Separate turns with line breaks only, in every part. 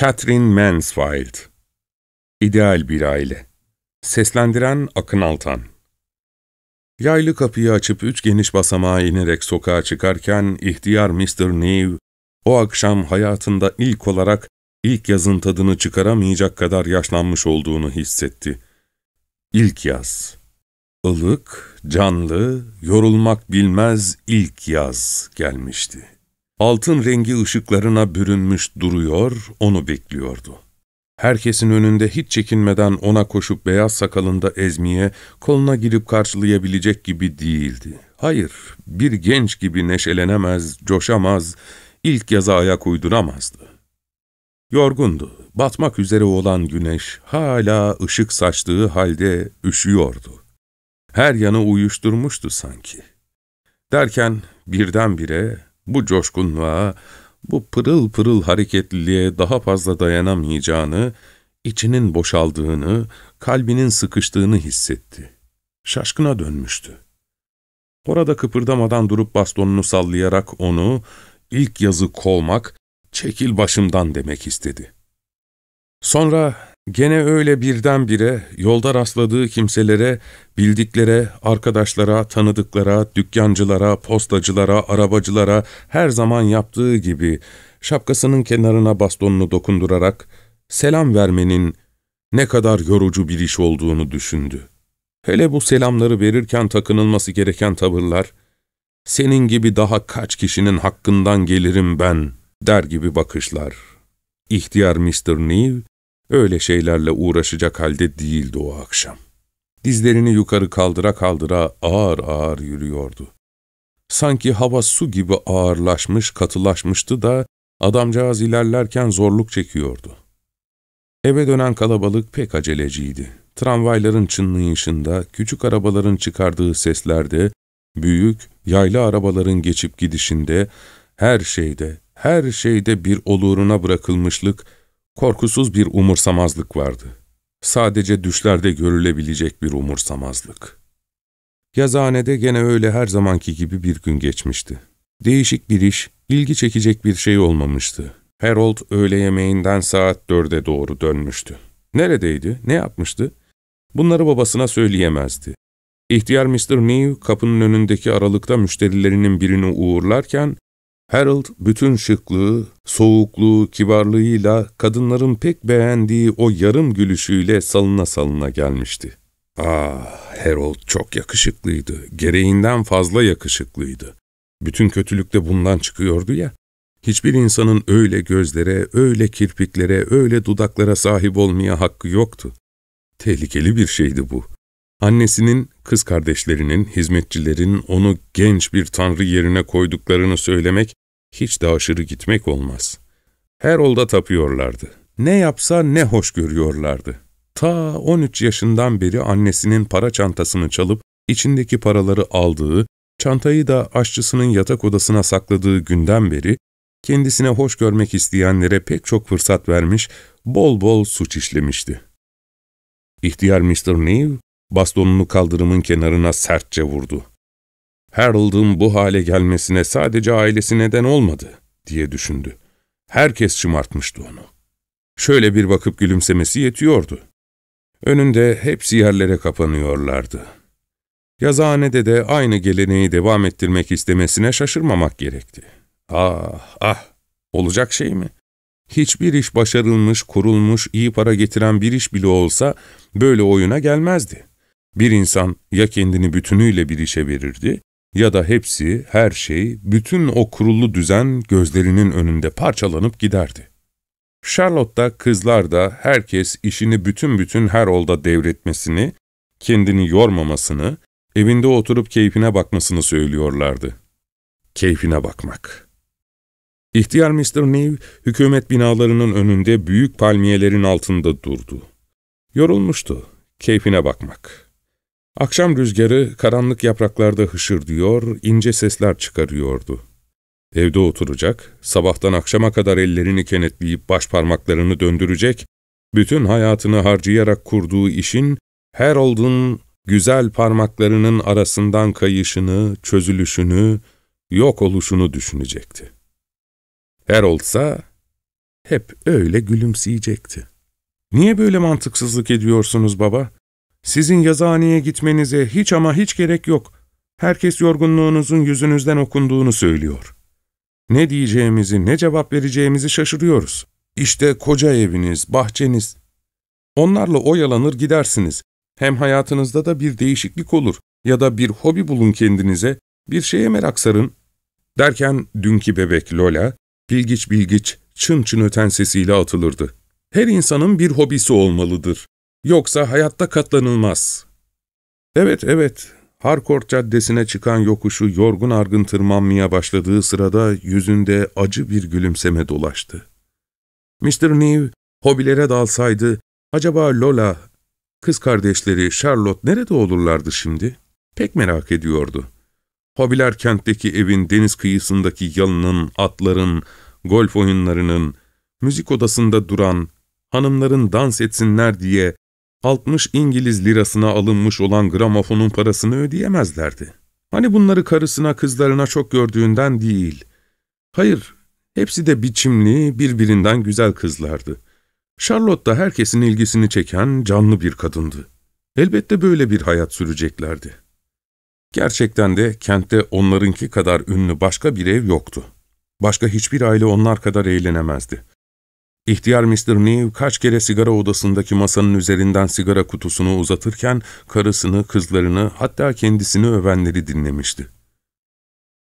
Catherine Mansfield İdeal bir aile Seslendiren Akın Altan Yaylı kapıyı açıp üç geniş basamağa inerek sokağa çıkarken ihtiyar Mr. Neve, o akşam hayatında ilk olarak ilk yazın tadını çıkaramayacak kadar yaşlanmış olduğunu hissetti. İlk yaz. Ilık, canlı, yorulmak bilmez ilk yaz gelmişti. Altın rengi ışıklarına bürünmüş duruyor, onu bekliyordu. Herkesin önünde hiç çekinmeden ona koşup beyaz sakalında ezmeye, koluna girip karşılayabilecek gibi değildi. Hayır, bir genç gibi neşelenemez, coşamaz, ilk yaza ayak uyduramazdı. Yorgundu, batmak üzere olan güneş hala ışık saçtığı halde üşüyordu. Her yanı uyuşturmuştu sanki. Derken birdenbire bu coşkunluğa, bu pırıl pırıl hareketliliğe daha fazla dayanamayacağını, içinin boşaldığını, kalbinin sıkıştığını hissetti. Şaşkına dönmüştü. Orada kıpırdamadan durup bastonunu sallayarak onu, ilk yazı kovmak, çekil başımdan demek istedi. Sonra gene öyle birdenbire yolda rastladığı kimselere, bildiklere, arkadaşlara, tanıdıklara, dükkancılara, postacılara, arabacılara her zaman yaptığı gibi şapkasının kenarına bastonunu dokundurarak selam vermenin ne kadar yorucu bir iş olduğunu düşündü. Hele bu selamları verirken takınılması gereken tavırlar, senin gibi daha kaç kişinin hakkından gelirim ben der gibi bakışlar. İhtiyar Mr. Neve öyle şeylerle uğraşacak halde değildi o akşam. Dizlerini yukarı kaldıra kaldıra ağır ağır yürüyordu. Sanki hava su gibi ağırlaşmış, katılaşmıştı da adamcağız ilerlerken zorluk çekiyordu. Eve dönen kalabalık pek aceleciydi. Tramvayların çınlayışında, küçük arabaların çıkardığı seslerde, büyük, yaylı arabaların geçip gidişinde, her şeyde, her şeyde bir oluruna bırakılmışlık, korkusuz bir umursamazlık vardı. Sadece düşlerde görülebilecek bir umursamazlık. Yazıhanede gene öyle her zamanki gibi bir gün geçmişti. Değişik bir iş, ilgi çekecek bir şey olmamıştı. Harold öğle yemeğinden saat dörde doğru dönmüştü. Neredeydi, ne yapmıştı? Bunları babasına söyleyemezdi. İhtiyar Mr. Neve kapının önündeki aralıkta müşterilerinin birini uğurlarken, Harold bütün şıklığı, soğukluğu, kibarlığıyla kadınların pek beğendiği o yarım gülüşüyle salına salına gelmişti. Ah, Harold çok yakışıklıydı, gereğinden fazla yakışıklıydı. Bütün kötülük de bundan çıkıyordu ya. Hiçbir insanın öyle gözlere, öyle kirpiklere, öyle dudaklara sahip olmaya hakkı yoktu. Tehlikeli bir şeydi bu. Annesinin, kız kardeşlerinin, hizmetçilerin onu genç bir tanrı yerine koyduklarını söylemek hiç de aşırı gitmek olmaz. Her olda tapıyorlardı. Ne yapsa ne hoş görüyorlardı. Ta 13 yaşından beri annesinin para çantasını çalıp içindeki paraları aldığı, çantayı da aşçısının yatak odasına sakladığı günden beri kendisine hoş görmek isteyenlere pek çok fırsat vermiş, bol bol suç işlemişti. İhtiyar Mr. Neve bastonunu kaldırımın kenarına sertçe vurdu. Harold'un bu hale gelmesine sadece ailesi neden olmadı, diye düşündü. Herkes şımartmıştı onu. Şöyle bir bakıp gülümsemesi yetiyordu. Önünde hepsi yerlere kapanıyorlardı. Yazıhanede de aynı geleneği devam ettirmek istemesine şaşırmamak gerekti. Ah, ah, olacak şey mi? Hiçbir iş başarılmış, kurulmuş, iyi para getiren bir iş bile olsa böyle oyuna gelmezdi. Bir insan ya kendini bütünüyle bir işe verirdi ya da hepsi, her şey, bütün o kurulu düzen gözlerinin önünde parçalanıp giderdi. Charlotte da, kızlar da, herkes işini bütün bütün her olda devretmesini, kendini yormamasını, evinde oturup keyfine bakmasını söylüyorlardı. Keyfine bakmak. İhtiyar Mr. Neve, hükümet binalarının önünde büyük palmiyelerin altında durdu. Yorulmuştu, keyfine bakmak. Akşam rüzgarı karanlık yapraklarda hışırdıyor, ince sesler çıkarıyordu. Evde oturacak, sabahtan akşama kadar ellerini kenetleyip baş parmaklarını döndürecek, bütün hayatını harcayarak kurduğu işin, her olduğun güzel parmaklarının arasından kayışını, çözülüşünü, yok oluşunu düşünecekti. Her olsa, hep öyle gülümseyecekti. ''Niye böyle mantıksızlık ediyorsunuz baba? Sizin yazıhaneye gitmenize hiç ama hiç gerek yok. Herkes yorgunluğunuzun yüzünüzden okunduğunu söylüyor. Ne diyeceğimizi, ne cevap vereceğimizi şaşırıyoruz. İşte koca eviniz, bahçeniz. Onlarla oyalanır gidersiniz. Hem hayatınızda da bir değişiklik olur ya da bir hobi bulun kendinize, bir şeye merak sarın. Derken dünkü bebek Lola, bilgiç bilgiç, çın çın öten sesiyle atılırdı. Her insanın bir hobisi olmalıdır. Yoksa hayatta katlanılmaz. Evet, evet, Harcourt Caddesi'ne çıkan yokuşu yorgun argın tırmanmaya başladığı sırada yüzünde acı bir gülümseme dolaştı. Mr. Neve hobilere dalsaydı, acaba Lola, kız kardeşleri Charlotte nerede olurlardı şimdi? Pek merak ediyordu. Hobiler kentteki evin deniz kıyısındaki yalının, atların, golf oyunlarının, müzik odasında duran, hanımların dans etsinler diye 60 İngiliz lirasına alınmış olan gramofonun parasını ödeyemezlerdi. Hani bunları karısına kızlarına çok gördüğünden değil. Hayır, hepsi de biçimli, birbirinden güzel kızlardı. Charlotte da herkesin ilgisini çeken canlı bir kadındı. Elbette böyle bir hayat süreceklerdi. Gerçekten de kentte onlarınki kadar ünlü başka bir ev yoktu. Başka hiçbir aile onlar kadar eğlenemezdi. İhtiyar Mr. Neve kaç kere sigara odasındaki masanın üzerinden sigara kutusunu uzatırken karısını, kızlarını hatta kendisini övenleri dinlemişti.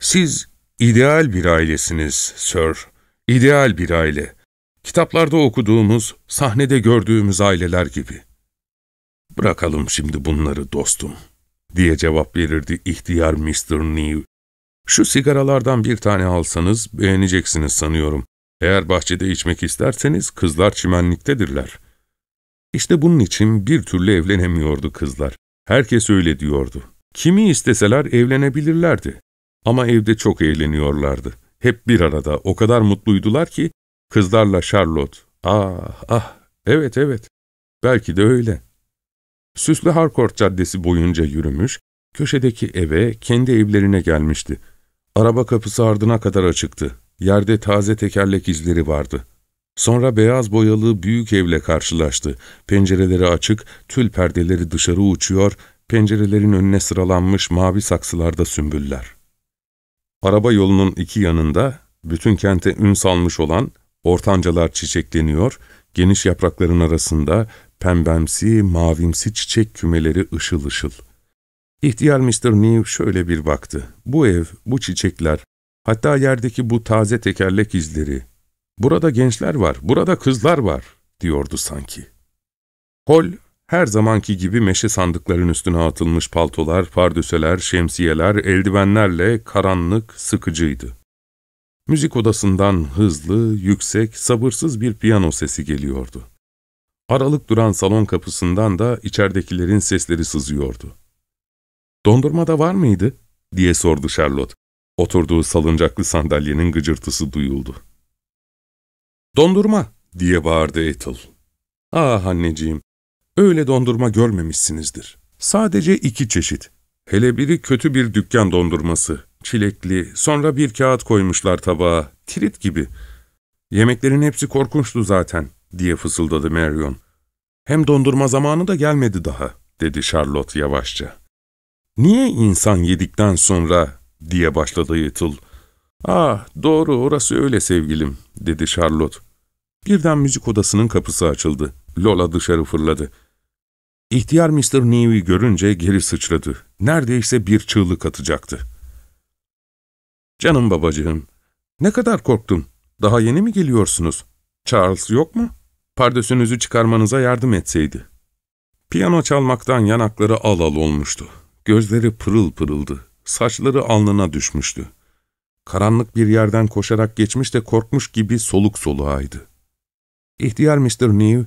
''Siz ideal bir ailesiniz, Sir. İdeal bir aile. Kitaplarda okuduğumuz, sahnede gördüğümüz aileler gibi.'' ''Bırakalım şimdi bunları dostum.'' diye cevap verirdi ihtiyar Mr. Neve. ''Şu sigaralardan bir tane alsanız beğeneceksiniz sanıyorum. Eğer bahçede içmek isterseniz kızlar çimenliktedirler. İşte bunun için bir türlü evlenemiyordu kızlar. Herkes öyle diyordu. Kimi isteseler evlenebilirlerdi. Ama evde çok eğleniyorlardı. Hep bir arada o kadar mutluydular ki kızlarla Charlotte. Ah ah evet evet belki de öyle. Süslü Harcourt Caddesi boyunca yürümüş, köşedeki eve kendi evlerine gelmişti. Araba kapısı ardına kadar açıktı. Yerde taze tekerlek izleri vardı. Sonra beyaz boyalı büyük evle karşılaştı. Pencereleri açık, tül perdeleri dışarı uçuyor, pencerelerin önüne sıralanmış mavi saksılarda sümbüller. Araba yolunun iki yanında, bütün kente ün salmış olan ortancalar çiçekleniyor, geniş yaprakların arasında pembemsi, mavimsi çiçek kümeleri ışıl ışıl. İhtiyar Mr. Neve şöyle bir baktı. Bu ev, bu çiçekler, Hatta yerdeki bu taze tekerlek izleri. Burada gençler var, burada kızlar var, diyordu sanki. Hol, her zamanki gibi meşe sandıkların üstüne atılmış paltolar, pardöseler, şemsiyeler, eldivenlerle karanlık, sıkıcıydı. Müzik odasından hızlı, yüksek, sabırsız bir piyano sesi geliyordu. Aralık duran salon kapısından da içeridekilerin sesleri sızıyordu. ''Dondurma da var mıydı?'' diye sordu Charlotte. Oturduğu salıncaklı sandalyenin gıcırtısı duyuldu. ''Dondurma!'' diye bağırdı Ethel. ''Ah anneciğim, öyle dondurma görmemişsinizdir. Sadece iki çeşit. Hele biri kötü bir dükkan dondurması, çilekli, sonra bir kağıt koymuşlar tabağa, tirit gibi. Yemeklerin hepsi korkunçtu zaten.'' diye fısıldadı Marion. ''Hem dondurma zamanı da gelmedi daha.'' dedi Charlotte yavaşça. ''Niye insan yedikten sonra diye başladı Ethel. ''Ah, doğru, orası öyle sevgilim.'' dedi Charlotte. Birden müzik odasının kapısı açıldı. Lola dışarı fırladı. İhtiyar Mr. Neve'i görünce geri sıçradı. Neredeyse bir çığlık atacaktı. ''Canım babacığım, ne kadar korktun. Daha yeni mi geliyorsunuz? Charles yok mu? Pardösünüzü çıkarmanıza yardım etseydi.'' Piyano çalmaktan yanakları al al olmuştu. Gözleri pırıl pırıldı. Saçları alnına düşmüştü. Karanlık bir yerden koşarak geçmiş de korkmuş gibi soluk soluğaydı. İhtiyar Mr. Neve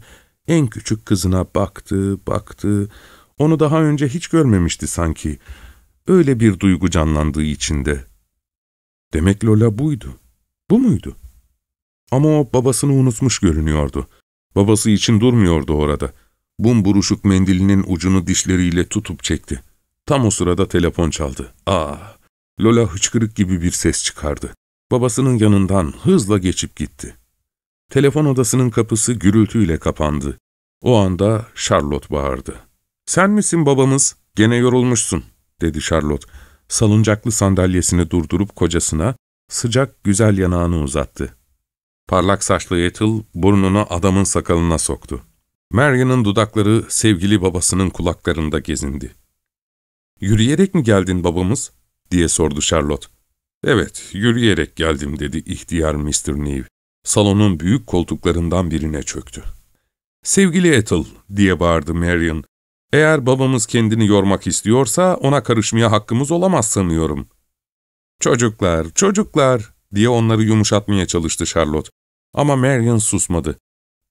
en küçük kızına baktı, baktı. Onu daha önce hiç görmemişti sanki. Öyle bir duygu canlandığı içinde. Demek Lola buydu. Bu muydu? Ama o babasını unutmuş görünüyordu. Babası için durmuyordu orada. Bum buruşuk mendilinin ucunu dişleriyle tutup çekti. Tam o sırada telefon çaldı. Aa, Lola hıçkırık gibi bir ses çıkardı. Babasının yanından hızla geçip gitti. Telefon odasının kapısı gürültüyle kapandı. O anda Charlotte bağırdı. ''Sen misin babamız? Gene yorulmuşsun.'' dedi Charlotte. Salıncaklı sandalyesini durdurup kocasına sıcak güzel yanağını uzattı. Parlak saçlı Ethel burnunu adamın sakalına soktu. Marion'ın dudakları sevgili babasının kulaklarında gezindi. ''Yürüyerek mi geldin babamız?'' diye sordu Charlotte. ''Evet, yürüyerek geldim.'' dedi ihtiyar Mr. Neve. Salonun büyük koltuklarından birine çöktü. ''Sevgili Ethel'' diye bağırdı Marion. ''Eğer babamız kendini yormak istiyorsa ona karışmaya hakkımız olamaz sanıyorum.'' ''Çocuklar, çocuklar!'' diye onları yumuşatmaya çalıştı Charlotte. Ama Marion susmadı.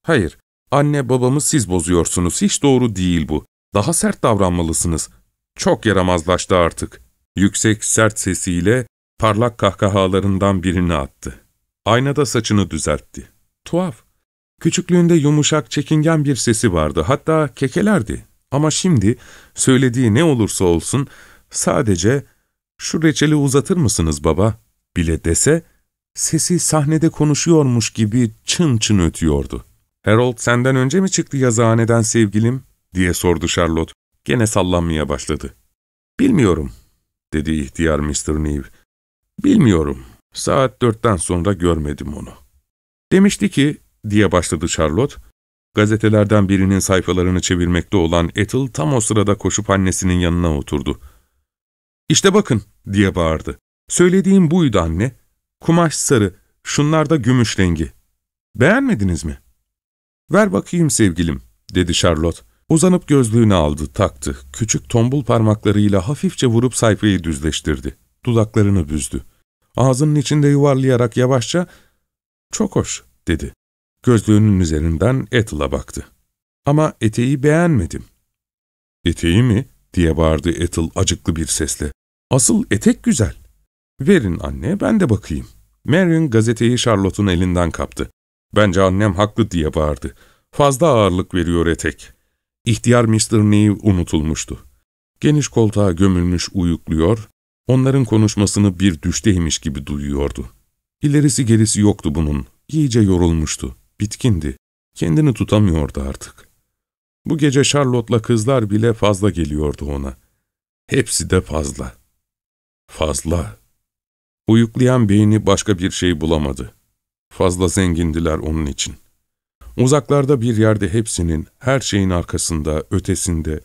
''Hayır, anne babamı siz bozuyorsunuz, hiç doğru değil bu. Daha sert davranmalısınız. Çok yaramazlaştı artık.'' Yüksek, sert sesiyle parlak kahkahalarından birini attı. Aynada saçını düzeltti. Tuhaf. Küçüklüğünde yumuşak, çekingen bir sesi vardı, hatta kekelerdi. Ama şimdi söylediği ne olursa olsun sadece ''Şu reçeli uzatır mısınız baba?'' bile dese, sesi sahnede konuşuyormuş gibi çın çın ötüyordu. ''Harold senden önce mi çıktı yazıhaneden sevgilim?'' diye sordu Charlotte. Gene sallanmaya başladı. ''Bilmiyorum.'' dedi ihtiyar Mr. Neve. ''Bilmiyorum. Saat dörtten sonra görmedim onu.'' Demişti ki, diye başladı Charlotte, gazetelerden birinin sayfalarını çevirmekte olan Ethel tam o sırada koşup annesinin yanına oturdu. ''İşte bakın'' diye bağırdı. ''Söylediğim buydu anne. Kumaş sarı, şunlar da gümüş rengi. Beğenmediniz mi?'' ''Ver bakayım sevgilim'' dedi Charlotte. Uzanıp gözlüğünü aldı, taktı. Küçük tombul parmaklarıyla hafifçe vurup sayfayı düzleştirdi. Dudaklarını büzdü. Ağzının içinde yuvarlayarak yavaşça ''Çok hoş'' dedi. Gözlüğünün üzerinden Ethel'a baktı. ''Ama eteği beğenmedim.'' ''Eteği mi?'' diye bağırdı Ethel acıklı bir sesle. ''Asıl etek güzel. Verin anne, ben de bakayım.'' Marion gazeteyi Charlotte'un elinden kaptı. ''Bence annem haklı.'' diye bağırdı. ''Fazla ağırlık veriyor etek.'' İhtiyar Mr. Neve unutulmuştu. Geniş koltuğa gömülmüş uyukluyor, onların konuşmasını bir düşteymiş gibi duyuyordu. İlerisi gerisi yoktu bunun, iyice yorulmuştu, bitkindi, kendini tutamıyordu artık. Bu gece Charlotte'la kızlar bile fazla geliyordu ona. Hepsi de fazla. Fazla. Uyuklayan beyni başka bir şey bulamadı. Fazla zengindiler onun için.'' Uzaklarda bir yerde hepsinin, her şeyin arkasında, ötesinde,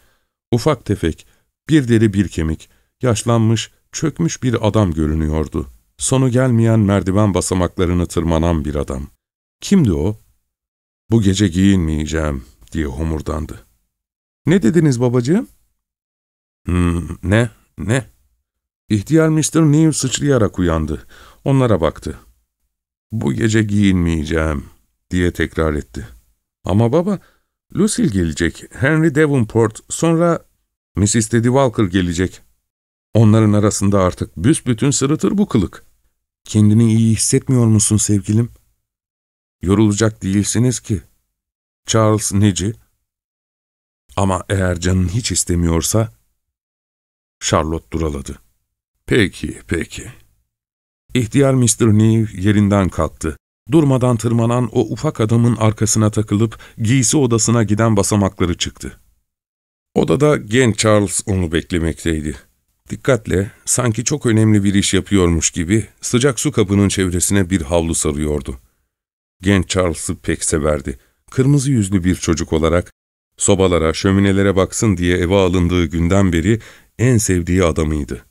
ufak tefek, bir deri bir kemik, yaşlanmış, çökmüş bir adam görünüyordu. Sonu gelmeyen merdiven basamaklarını tırmanan bir adam. Kimdi o? Bu gece giyinmeyeceğim diye homurdandı. Ne dediniz babacığım? Hmm, ne, ne? İhtiyar Mr. Neve sıçrayarak uyandı. Onlara baktı. Bu gece giyinmeyeceğim diye tekrar etti. Ama baba, Lucille gelecek, Henry Davenport, sonra Mrs. Teddy Walker gelecek. Onların arasında artık büsbütün sırıtır bu kılık. Kendini iyi hissetmiyor musun sevgilim? Yorulacak değilsiniz ki. Charles neci? Ama eğer canın hiç istemiyorsa... Charlotte duraladı. Peki, peki. İhtiyar Mr. Neve yerinden kalktı. Durmadan tırmanan o ufak adamın arkasına takılıp giysi odasına giden basamakları çıktı. Odada genç Charles onu beklemekteydi. Dikkatle, sanki çok önemli bir iş yapıyormuş gibi sıcak su kabının çevresine bir havlu sarıyordu. Genç Charles'ı pek severdi. Kırmızı yüzlü bir çocuk olarak sobalara, şöminelere baksın diye eve alındığı günden beri en sevdiği adamıydı.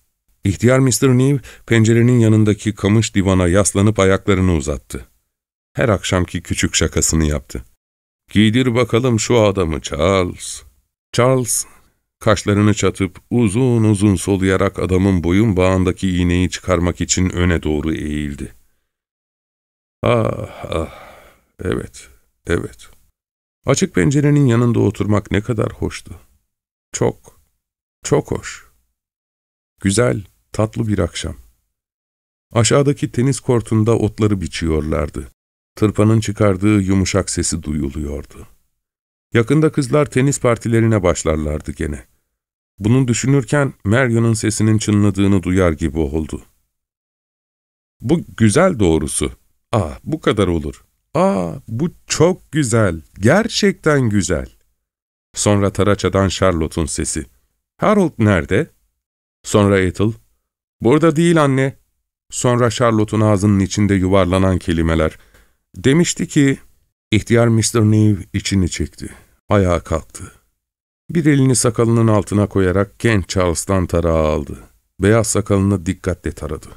İhtiyar Mr. Neve pencerenin yanındaki kamış divana yaslanıp ayaklarını uzattı her akşamki küçük şakasını yaptı. ''Giydir bakalım şu adamı Charles.'' Charles, kaşlarını çatıp uzun uzun soluyarak adamın boyun bağındaki iğneyi çıkarmak için öne doğru eğildi. Ah ah, evet, evet. Açık pencerenin yanında oturmak ne kadar hoştu. Çok, çok hoş. Güzel, tatlı bir akşam. Aşağıdaki tenis kortunda otları biçiyorlardı. Tırpanın çıkardığı yumuşak sesi duyuluyordu. Yakında kızlar tenis partilerine başlarlardı gene. Bunu düşünürken Marion'un sesinin çınladığını duyar gibi oldu. Bu güzel doğrusu. Ah, bu kadar olur. ''Aa, bu çok güzel, gerçekten güzel.'' Sonra Taraça'dan Charlotte'un sesi. ''Harold nerede?'' Sonra Ethel, ''Burada değil anne.'' Sonra Charlotte'un ağzının içinde yuvarlanan kelimeler. Demişti ki, ihtiyar Mr. Neve içini çekti. Ayağa kalktı. Bir elini sakalının altına koyarak genç Charles'tan tarağı aldı. Beyaz sakalını dikkatle taradı.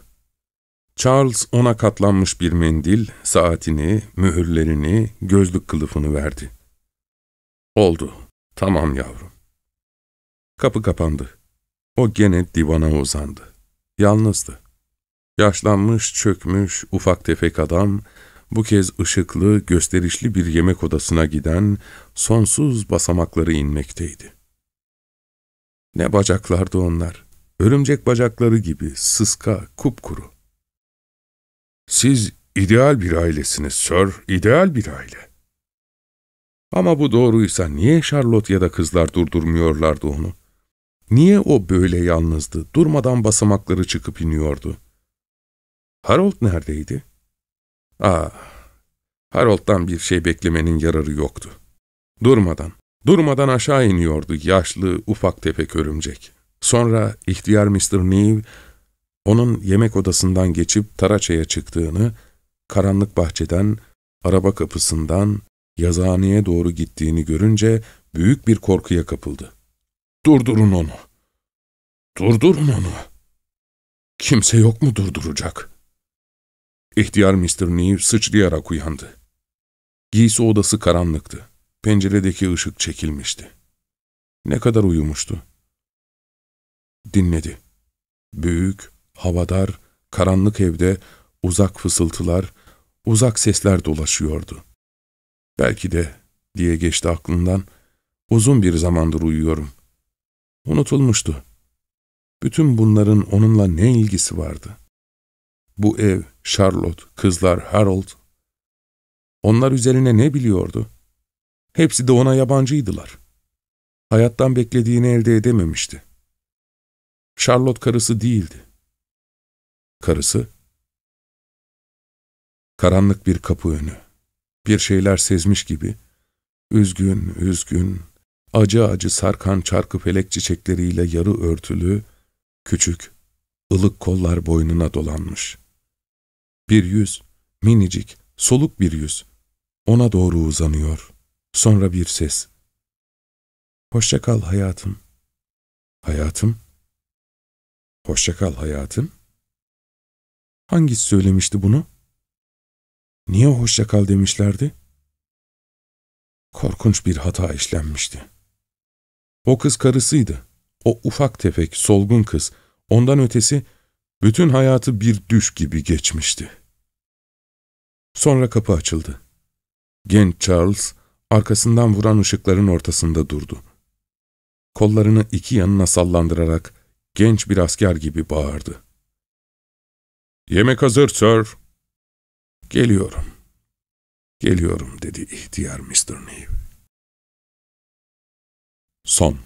Charles ona katlanmış bir mendil, saatini, mühürlerini, gözlük kılıfını verdi. Oldu. Tamam yavrum. Kapı kapandı. O gene divana uzandı. Yalnızdı. Yaşlanmış, çökmüş, ufak tefek adam, bu kez ışıklı, gösterişli bir yemek odasına giden, sonsuz basamakları inmekteydi. Ne bacaklardı onlar, örümcek bacakları gibi, sıska, kupkuru. Siz ideal bir ailesiniz, Sir, ideal bir aile. Ama bu doğruysa niye Charlotte ya da kızlar durdurmuyorlardı onu? Niye o böyle yalnızdı, durmadan basamakları çıkıp iniyordu? Harold neredeydi? Ah, Harold'dan bir şey beklemenin yararı yoktu. Durmadan, durmadan aşağı iniyordu yaşlı, ufak tefek örümcek. Sonra ihtiyar Mr. Neve, onun yemek odasından geçip Taraça'ya çıktığını, karanlık bahçeden, araba kapısından, yazıhaneye doğru gittiğini görünce büyük bir korkuya kapıldı. Durdurun onu. Durdurun onu. Kimse yok mu durduracak? İhtiyar Mr. Neve sıçrayarak uyandı. Giysi odası karanlıktı. Penceredeki ışık çekilmişti. Ne kadar uyumuştu. Dinledi. Büyük, havadar, karanlık evde uzak fısıltılar, uzak sesler dolaşıyordu. Belki de, diye geçti aklından, uzun bir zamandır uyuyorum. Unutulmuştu. Bütün bunların onunla ne ilgisi vardı? Bu ev, Charlotte, kızlar, Harold. Onlar üzerine ne biliyordu? Hepsi de ona yabancıydılar. Hayattan beklediğini elde edememişti. Charlotte karısı değildi. Karısı? Karanlık bir kapı önü. Bir şeyler sezmiş gibi, üzgün, üzgün, acı acı sarkan çarkı felek çiçekleriyle yarı örtülü, küçük, ılık kollar boynuna dolanmış. Bir yüz, minicik, soluk bir yüz, ona doğru uzanıyor. Sonra bir ses. Hoşça kal hayatım. Hayatım? Hoşça kal hayatım? Hangisi söylemişti bunu? Niye hoşça kal demişlerdi? Korkunç bir hata işlenmişti. O kız karısıydı. O ufak tefek, solgun kız. Ondan ötesi bütün hayatı bir düş gibi geçmişti. Sonra kapı açıldı. Genç Charles arkasından vuran ışıkların ortasında durdu. Kollarını iki yanına sallandırarak genç bir asker gibi bağırdı. ''Yemek hazır, sir.'' ''Geliyorum, geliyorum.'' dedi ihtiyar Mr. Neve. Son